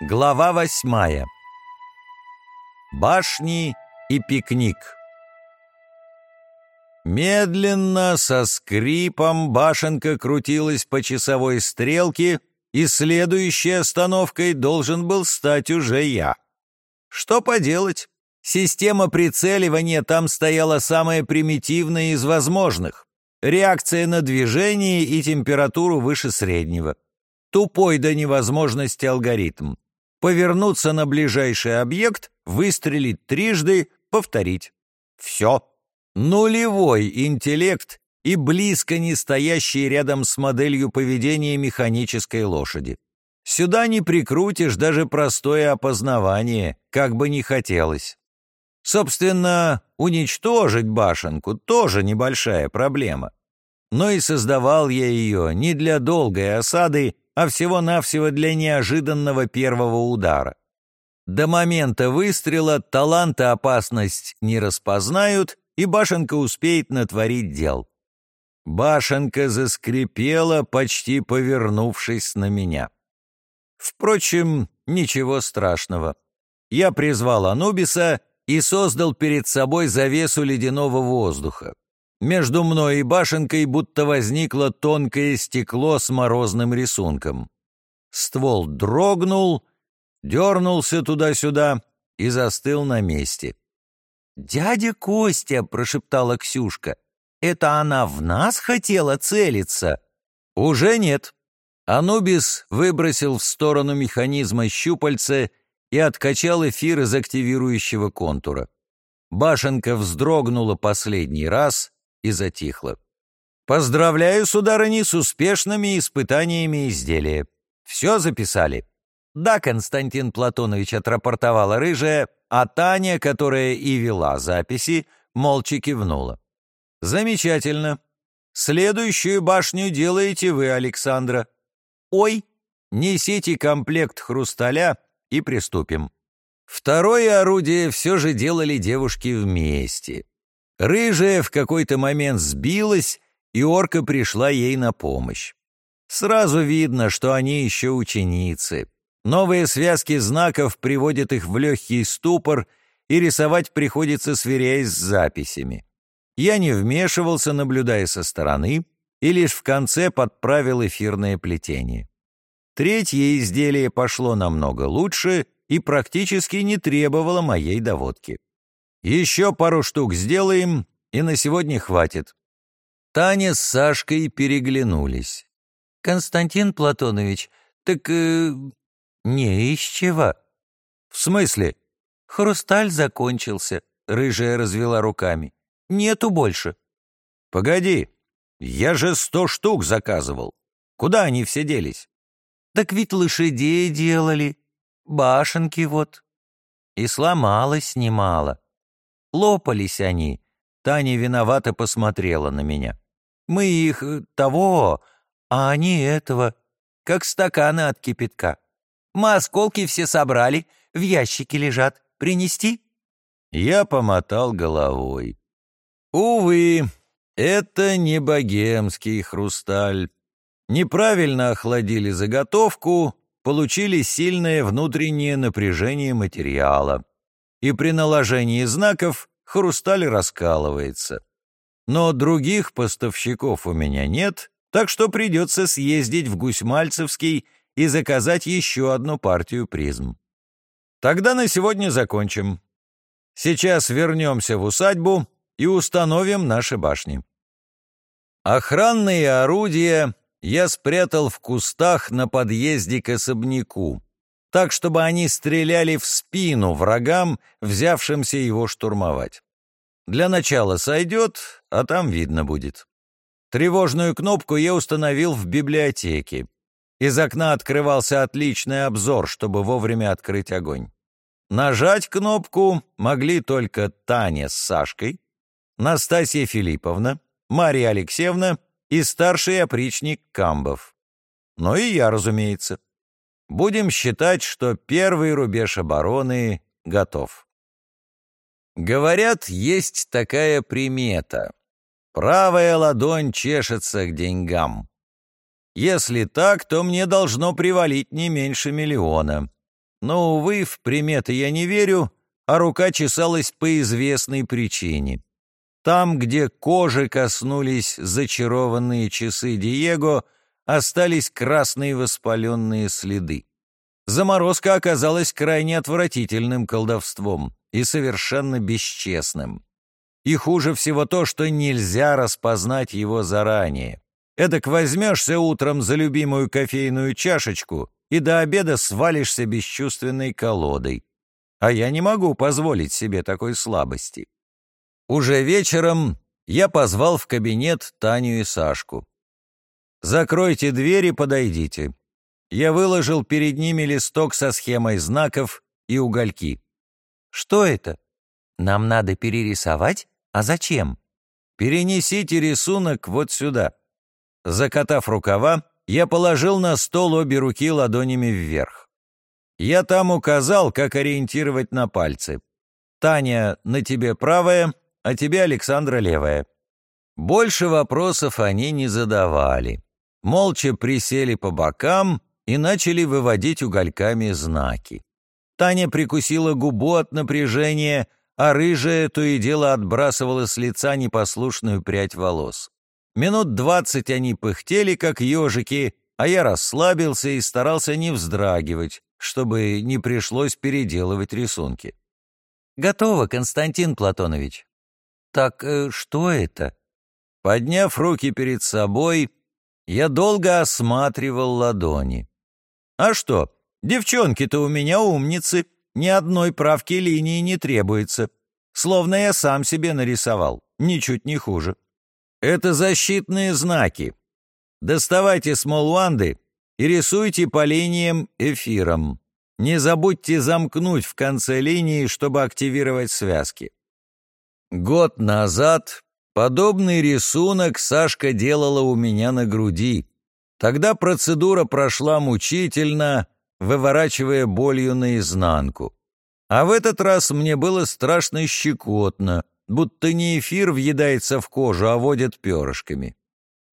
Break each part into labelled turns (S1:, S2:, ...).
S1: Глава восьмая. Башни и пикник. Медленно, со скрипом, башенка крутилась по часовой стрелке, и следующей остановкой должен был стать уже я. Что поделать? Система прицеливания там стояла самая примитивная из возможных. Реакция на движение и температуру выше среднего. Тупой до невозможности алгоритм повернуться на ближайший объект, выстрелить трижды, повторить. Все. Нулевой интеллект и близко не стоящий рядом с моделью поведения механической лошади. Сюда не прикрутишь даже простое опознавание, как бы ни хотелось. Собственно, уничтожить башенку тоже небольшая проблема. Но и создавал я ее не для долгой осады, а всего-навсего для неожиданного первого удара. До момента выстрела талант и опасность не распознают, и башенка успеет натворить дел. Башенка заскрипела, почти повернувшись на меня. Впрочем, ничего страшного. Я призвал Анубиса и создал перед собой завесу ледяного воздуха. Между мной и башенкой будто возникло тонкое стекло с морозным рисунком. Ствол дрогнул, дернулся туда-сюда и застыл на месте. «Дядя Костя!» — прошептала Ксюшка. «Это она в нас хотела целиться?» «Уже нет». Анубис выбросил в сторону механизма щупальца и откачал эфир из активирующего контура. Башенка вздрогнула последний раз, и затихла. «Поздравляю, сударыни, с успешными испытаниями изделия. Все записали?» «Да, Константин Платонович отрапортовала рыжая, а Таня, которая и вела записи, молча кивнула. «Замечательно. Следующую башню делаете вы, Александра. Ой, несите комплект хрусталя и приступим». Второе орудие все же делали девушки вместе. Рыжая в какой-то момент сбилась, и орка пришла ей на помощь. Сразу видно, что они еще ученицы. Новые связки знаков приводят их в легкий ступор, и рисовать приходится, сверяясь с записями. Я не вмешивался, наблюдая со стороны, и лишь в конце подправил эфирное плетение. Третье изделие пошло намного лучше и практически не требовало моей доводки. Еще пару штук сделаем, и на сегодня хватит». Таня с Сашкой переглянулись. «Константин Платонович, так... Э, не из чего». «В смысле?» «Хрусталь закончился», — рыжая развела руками. «Нету больше». «Погоди, я же сто штук заказывал. Куда они все делись?» «Так ведь лошадей делали, башенки вот». И сломалось немало. Лопались они. Таня виновато посмотрела на меня. Мы их э, того, а они этого, как стаканы от кипятка. Мы осколки все собрали, в ящике лежат. Принести?» Я помотал головой. «Увы, это не богемский хрусталь. Неправильно охладили заготовку, получили сильное внутреннее напряжение материала и при наложении знаков хрусталь раскалывается. Но других поставщиков у меня нет, так что придется съездить в Гусьмальцевский и заказать еще одну партию призм. Тогда на сегодня закончим. Сейчас вернемся в усадьбу и установим наши башни. Охранные орудия я спрятал в кустах на подъезде к особняку, так, чтобы они стреляли в спину врагам, взявшимся его штурмовать. Для начала сойдет, а там видно будет. Тревожную кнопку я установил в библиотеке. Из окна открывался отличный обзор, чтобы вовремя открыть огонь. Нажать кнопку могли только Таня с Сашкой, Настасья Филипповна, Мария Алексеевна и старший опричник Камбов. Ну и я, разумеется. Будем считать, что первый рубеж обороны готов. Говорят, есть такая примета. Правая ладонь чешется к деньгам. Если так, то мне должно привалить не меньше миллиона. Но, увы, в приметы я не верю, а рука чесалась по известной причине. Там, где кожи коснулись зачарованные часы Диего, остались красные воспаленные следы. Заморозка оказалась крайне отвратительным колдовством и совершенно бесчестным. И хуже всего то, что нельзя распознать его заранее. Эдак возьмешься утром за любимую кофейную чашечку и до обеда свалишься бесчувственной колодой. А я не могу позволить себе такой слабости. Уже вечером я позвал в кабинет Таню и Сашку. «Закройте дверь и подойдите». Я выложил перед ними листок со схемой знаков и угольки.
S2: «Что это? Нам надо перерисовать? А зачем?»
S1: «Перенесите рисунок вот сюда». Закатав рукава, я положил на стол обе руки ладонями вверх. Я там указал, как ориентировать на пальцы. Таня, на тебе правая, а тебе, Александра, левая. Больше вопросов они не задавали. Молча присели по бокам и начали выводить угольками знаки. Таня прикусила губу от напряжения, а рыжая то и дело отбрасывала с лица непослушную прядь волос. Минут двадцать они пыхтели, как ежики, а я расслабился и старался не вздрагивать, чтобы не пришлось переделывать рисунки.
S2: «Готово, Константин Платонович». «Так э, что это?»
S1: Подняв руки перед собой, я долго осматривал ладони. «А что, девчонки-то у меня умницы, ни одной правки линии не требуется. Словно я сам себе нарисовал, ничуть не хуже. Это защитные знаки. Доставайте смолванды и рисуйте по линиям эфиром. Не забудьте замкнуть в конце линии, чтобы активировать связки. Год назад подобный рисунок Сашка делала у меня на груди. Тогда процедура прошла мучительно, выворачивая болью наизнанку. А в этот раз мне было страшно щекотно, будто не эфир въедается в кожу, а водит перышками.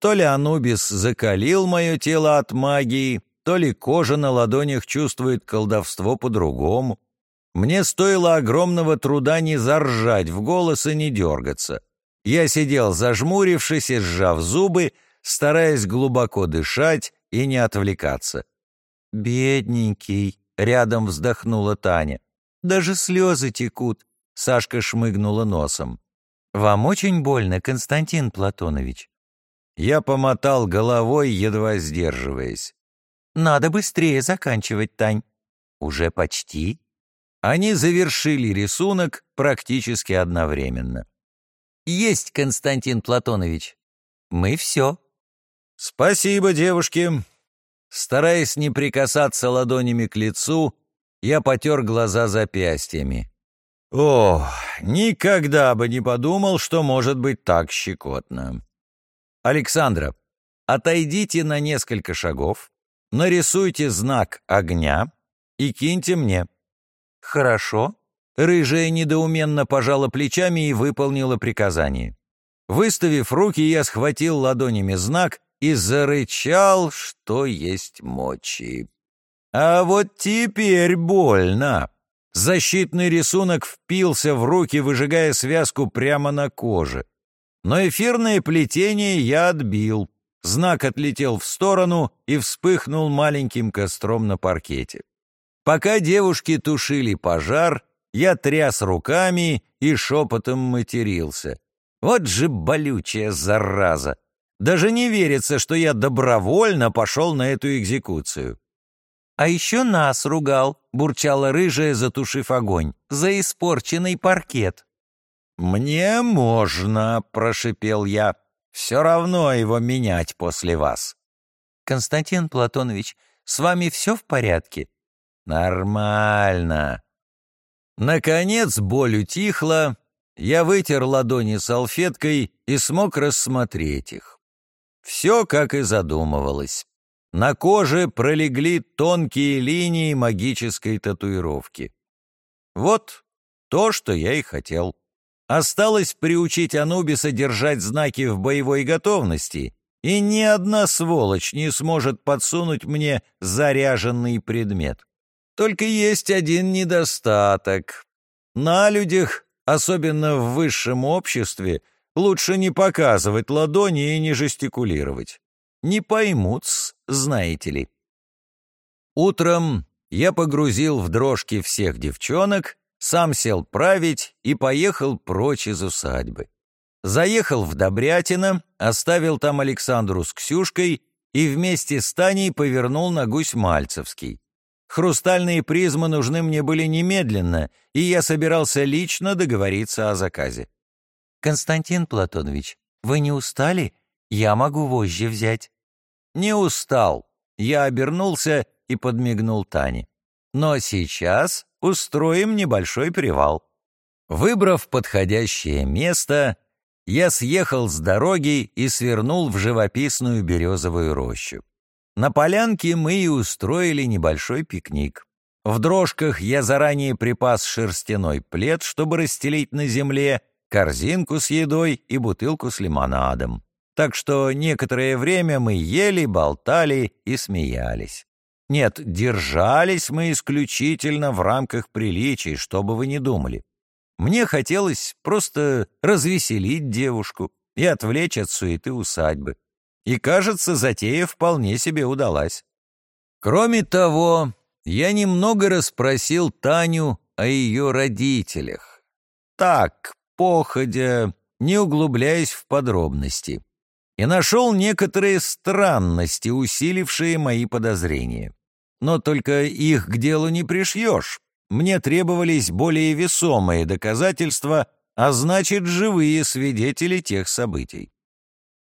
S1: То ли Анубис закалил мое тело от магии, то ли кожа на ладонях чувствует колдовство по-другому. Мне стоило огромного труда не заржать в голос и не дергаться. Я сидел зажмурившись и сжав зубы, стараясь глубоко дышать и не отвлекаться. «Бедненький», — рядом вздохнула Таня. «Даже слезы текут. Сашка шмыгнула носом. «Вам очень больно, Константин Платонович?» Я помотал головой, едва сдерживаясь. «Надо быстрее заканчивать, Тань». «Уже почти?» Они завершили рисунок практически одновременно. «Есть, Константин Платонович. Мы все». «Спасибо, девушки». Стараясь не прикасаться ладонями к лицу, я потер глаза запястьями. О, никогда бы не подумал, что может быть так щекотно. Александра, отойдите на несколько шагов, нарисуйте знак огня и киньте мне. Хорошо. Рыжая недоуменно пожала плечами и выполнила приказание. Выставив руки, я схватил ладонями знак и зарычал, что есть мочи. А вот теперь больно. Защитный рисунок впился в руки, выжигая связку прямо на коже. Но эфирное плетение я отбил. Знак отлетел в сторону и вспыхнул маленьким костром на паркете. Пока девушки тушили пожар, я тряс руками и шепотом матерился. Вот же болючая зараза! Даже не верится, что я добровольно пошел на эту экзекуцию. А еще нас ругал, бурчала рыжая, затушив огонь, за испорченный паркет. «Мне можно», — прошипел я. «Все равно его менять после вас». «Константин Платонович, с вами все в порядке?» «Нормально». Наконец боль утихла, я вытер ладони салфеткой и смог рассмотреть их. Все, как и задумывалось. На коже пролегли тонкие линии магической татуировки. Вот то, что я и хотел. Осталось приучить Анубиса держать знаки в боевой готовности, и ни одна сволочь не сможет подсунуть мне заряженный предмет. Только есть один недостаток. На людях, особенно в высшем обществе, лучше не показывать ладони и не жестикулировать. Не поймут знаете ли. Утром я погрузил в дрожки всех девчонок, сам сел править и поехал прочь из усадьбы. Заехал в Добрятино, оставил там Александру с Ксюшкой и вместе с Таней повернул на Гусь-Мальцевский. Хрустальные призмы нужны мне были немедленно, и я собирался лично договориться о заказе.
S2: «Константин Платонович, вы не устали? Я могу вожжи взять».
S1: «Не устал». Я обернулся и подмигнул Тане. «Но сейчас устроим небольшой привал». Выбрав подходящее место, я съехал с дороги и свернул в живописную березовую рощу. На полянке мы и устроили небольшой пикник. В дрожках я заранее припас шерстяной плед, чтобы расстелить на земле, корзинку с едой и бутылку с лимонадом. Так что некоторое время мы ели, болтали и смеялись. Нет, держались мы исключительно в рамках приличий, что бы вы ни думали. Мне хотелось просто развеселить девушку и отвлечь от суеты усадьбы. И, кажется, затея вполне себе удалась. Кроме того, я немного расспросил Таню о ее родителях. Так, походя, не углубляясь в подробности. И нашел некоторые странности, усилившие мои подозрения. Но только их к делу не пришьешь. Мне требовались более весомые доказательства, а значит, живые свидетели тех событий.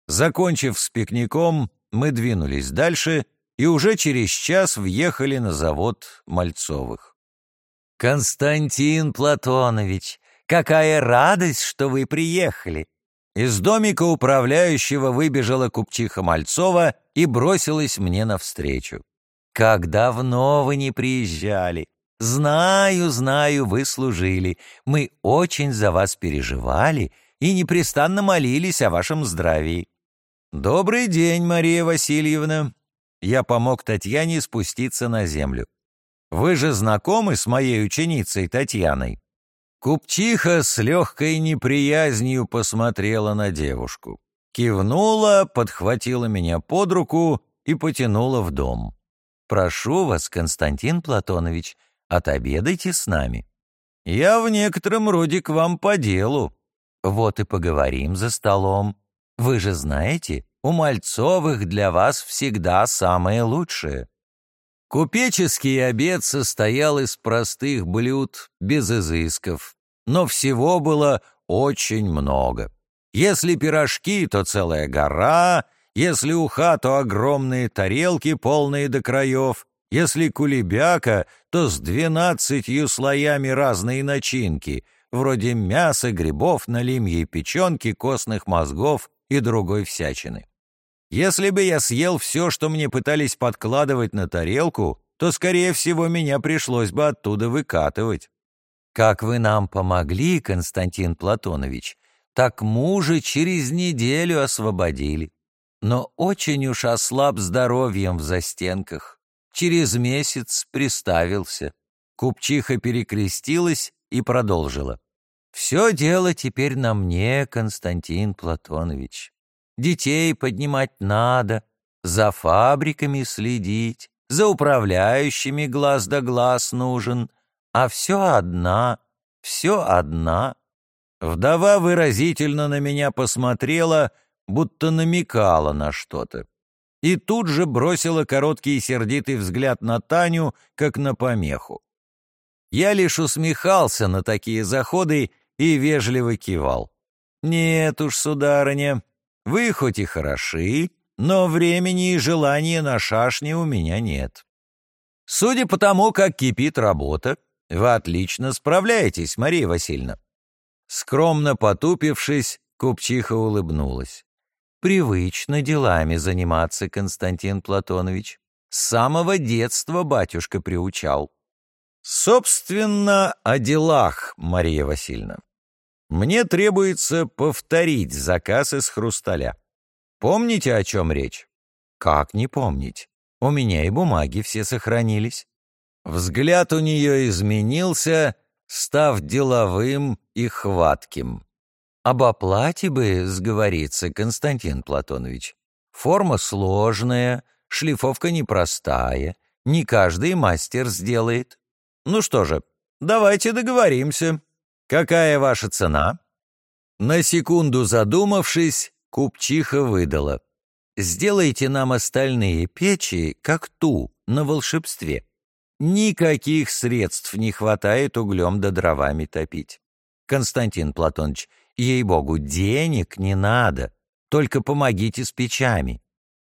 S1: Закончив с пикником, мы двинулись дальше и уже через час въехали на завод Мальцовых.
S2: «Константин Платонович, какая радость, что вы приехали!»
S1: Из домика управляющего выбежала купчиха Мальцова и бросилась мне навстречу.
S2: «Как давно вы не приезжали! Знаю, знаю, вы служили. Мы очень за вас переживали и непрестанно молились о вашем здравии.
S1: «Добрый день, Мария Васильевна!» Я помог Татьяне спуститься на землю. «Вы же знакомы с моей ученицей Татьяной?» Купчиха с легкой неприязнью посмотрела на девушку. Кивнула, подхватила меня под руку и потянула в дом.
S2: «Прошу вас, Константин Платонович, отобедайте с нами».
S1: «Я в некотором роде к вам по делу».
S2: «Вот и поговорим за столом. Вы же знаете, у Мальцовых для вас всегда самое лучшее».
S1: Купеческий обед состоял из простых блюд, без изысков, но всего было очень много. Если пирожки, то целая гора, если уха, то огромные тарелки, полные до краев, если кулебяка, то с двенадцатью слоями разной начинки, вроде мяса, грибов, налимьей печенки, костных мозгов и другой всячины. Если бы я съел все, что мне пытались подкладывать на тарелку, то, скорее всего, меня пришлось бы оттуда выкатывать.
S2: Как вы нам помогли, Константин Платонович, так мужа через неделю освободили. Но очень уж ослаб здоровьем в застенках. Через месяц приставился. Купчиха перекрестилась и продолжила. Все дело теперь на мне, Константин Платонович. Детей поднимать надо, за фабриками следить, за управляющими глаз да глаз нужен, а все одна, все одна.
S1: Вдова выразительно на меня посмотрела, будто намекала на что-то. И тут же бросила короткий и сердитый взгляд на Таню, как на помеху. Я лишь усмехался на такие заходы и вежливо кивал. «Нет уж, сударыня, вы хоть и хороши, но времени и желания на шашни у меня нет. Судя по тому, как кипит работа, вы отлично справляетесь, Мария Васильевна». Скромно потупившись, купчиха улыбнулась.
S2: «Привычно делами заниматься, Константин Платонович. С самого детства батюшка приучал».
S1: «Собственно, о делах, Мария Васильевна. Мне требуется повторить заказ из хрусталя. Помните, о чем речь?
S2: Как не помнить? У меня и бумаги все сохранились.
S1: Взгляд у нее изменился, став деловым и хватким.
S2: Об оплате бы сговориться, Константин Платонович. Форма сложная, шлифовка непростая, не каждый мастер сделает.
S1: Ну что же, давайте договоримся. Какая ваша цена? На секунду задумавшись, купчиха выдала.
S2: Сделайте нам остальные печи, как ту, на волшебстве. Никаких средств не хватает углем да дровами топить. Константин Платонович, ей-богу, денег не надо, только помогите с печами.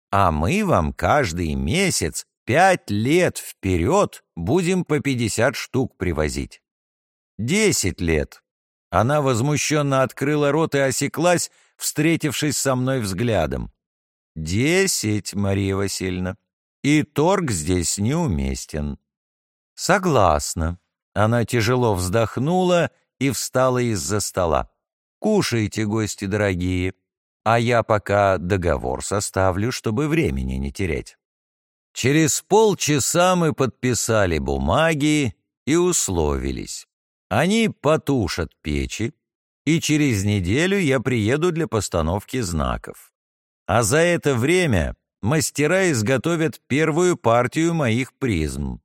S2: А мы вам каждый месяц пять лет вперед будем по пятьдесят штук привозить.
S1: Десять лет. Она возмущенно открыла рот и осеклась, встретившись со мной взглядом. «Десять, Мария Васильевна. И торг здесь неуместен».
S2: «Согласна». Она тяжело вздохнула и встала из-за стола. «Кушайте, гости дорогие, а я пока договор составлю, чтобы времени не терять».
S1: Через полчаса мы подписали бумаги и условились. Они потушат печи, и через неделю я приеду для постановки знаков. А за это время мастера изготовят первую партию моих призм.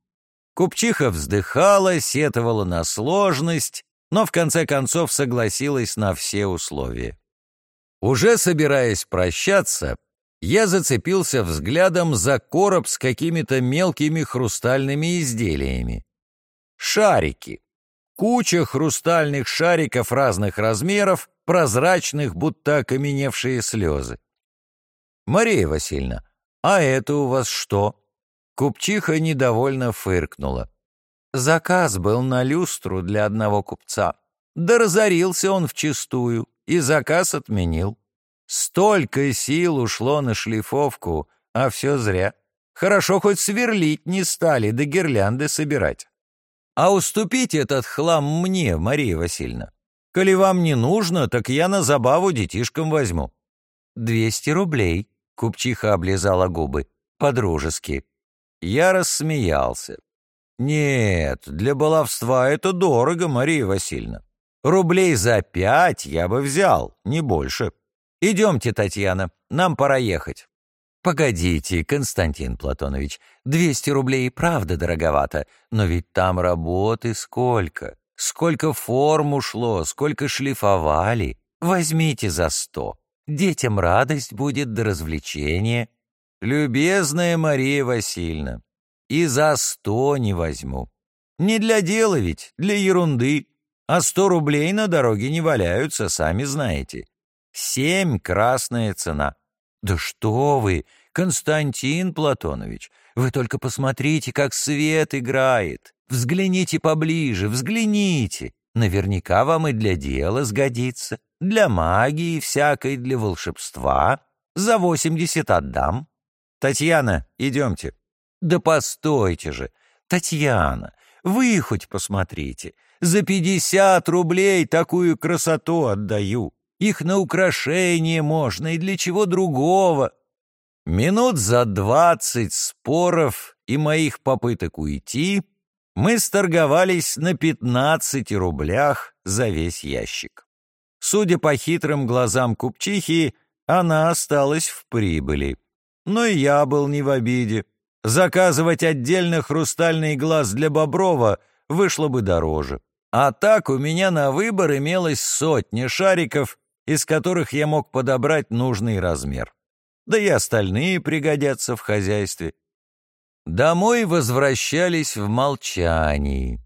S1: Купчиха вздыхала, сетовала на сложность, но в конце концов согласилась на все условия. Уже собираясь прощаться, я зацепился взглядом за короб с какими-то мелкими хрустальными изделиями. Шарики. Куча хрустальных шариков разных размеров, прозрачных, будто окаменевшие слезы. «Мария Васильевна, а это у вас что?» Купчиха недовольно фыркнула. Заказ был на люстру для одного купца. Да разорился он вчистую, и заказ отменил. Столько сил ушло на шлифовку, а все зря. Хорошо хоть сверлить не стали, да гирлянды собирать. А уступить этот хлам мне, Мария Васильевна. Коли вам не нужно, так я на забаву детишкам возьму.
S2: «Двести рублей», — купчиха облизала губы, — «по-дружески».
S1: Я рассмеялся. «Нет, для баловства это дорого, Мария Васильевна. Рублей за пять я бы взял, не больше. Идемте, Татьяна, нам пора ехать».
S2: «Погодите, Константин Платонович, 200 рублей правда дороговато, но ведь там работы сколько, сколько форм ушло, сколько шлифовали. Возьмите за сто. Детям радость будет до развлечения».
S1: «Любезная Мария Васильевна, и за сто не возьму. Не для дела ведь, для ерунды. А сто рублей на дороге не валяются, сами знаете. Семь — красная цена».
S2: «Да что вы, Константин Платонович, вы только посмотрите, как свет играет. Взгляните поближе, взгляните. Наверняка вам и для дела сгодится, для магии всякой, для волшебства. За восемьдесят отдам».
S1: «Татьяна, идемте».
S2: «Да постойте же! Татьяна, вы хоть посмотрите. За пятьдесят рублей такую красоту отдаю. Их на украшение можно и для чего другого.
S1: Минут за двадцать споров и моих попыток уйти мы сторговались на пятнадцати рублях за весь ящик. Судя по хитрым глазам купчихи, она осталась в прибыли. Но я был не в обиде. Заказывать отдельно хрустальный глаз для Боброва вышло бы дороже. А так у меня на выбор имелось сотни шариков, из которых я мог подобрать нужный размер. Да и остальные пригодятся в хозяйстве. Домой возвращались в молчании.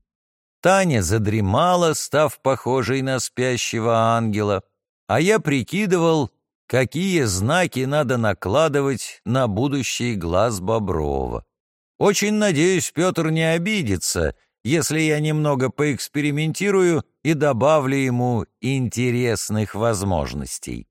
S1: Таня задремала, став похожей на спящего ангела, а я прикидывал, какие знаки надо накладывать на будущий глаз Боброва. Очень надеюсь, Петр не обидится, если я немного поэкспериментирую и добавлю ему интересных возможностей.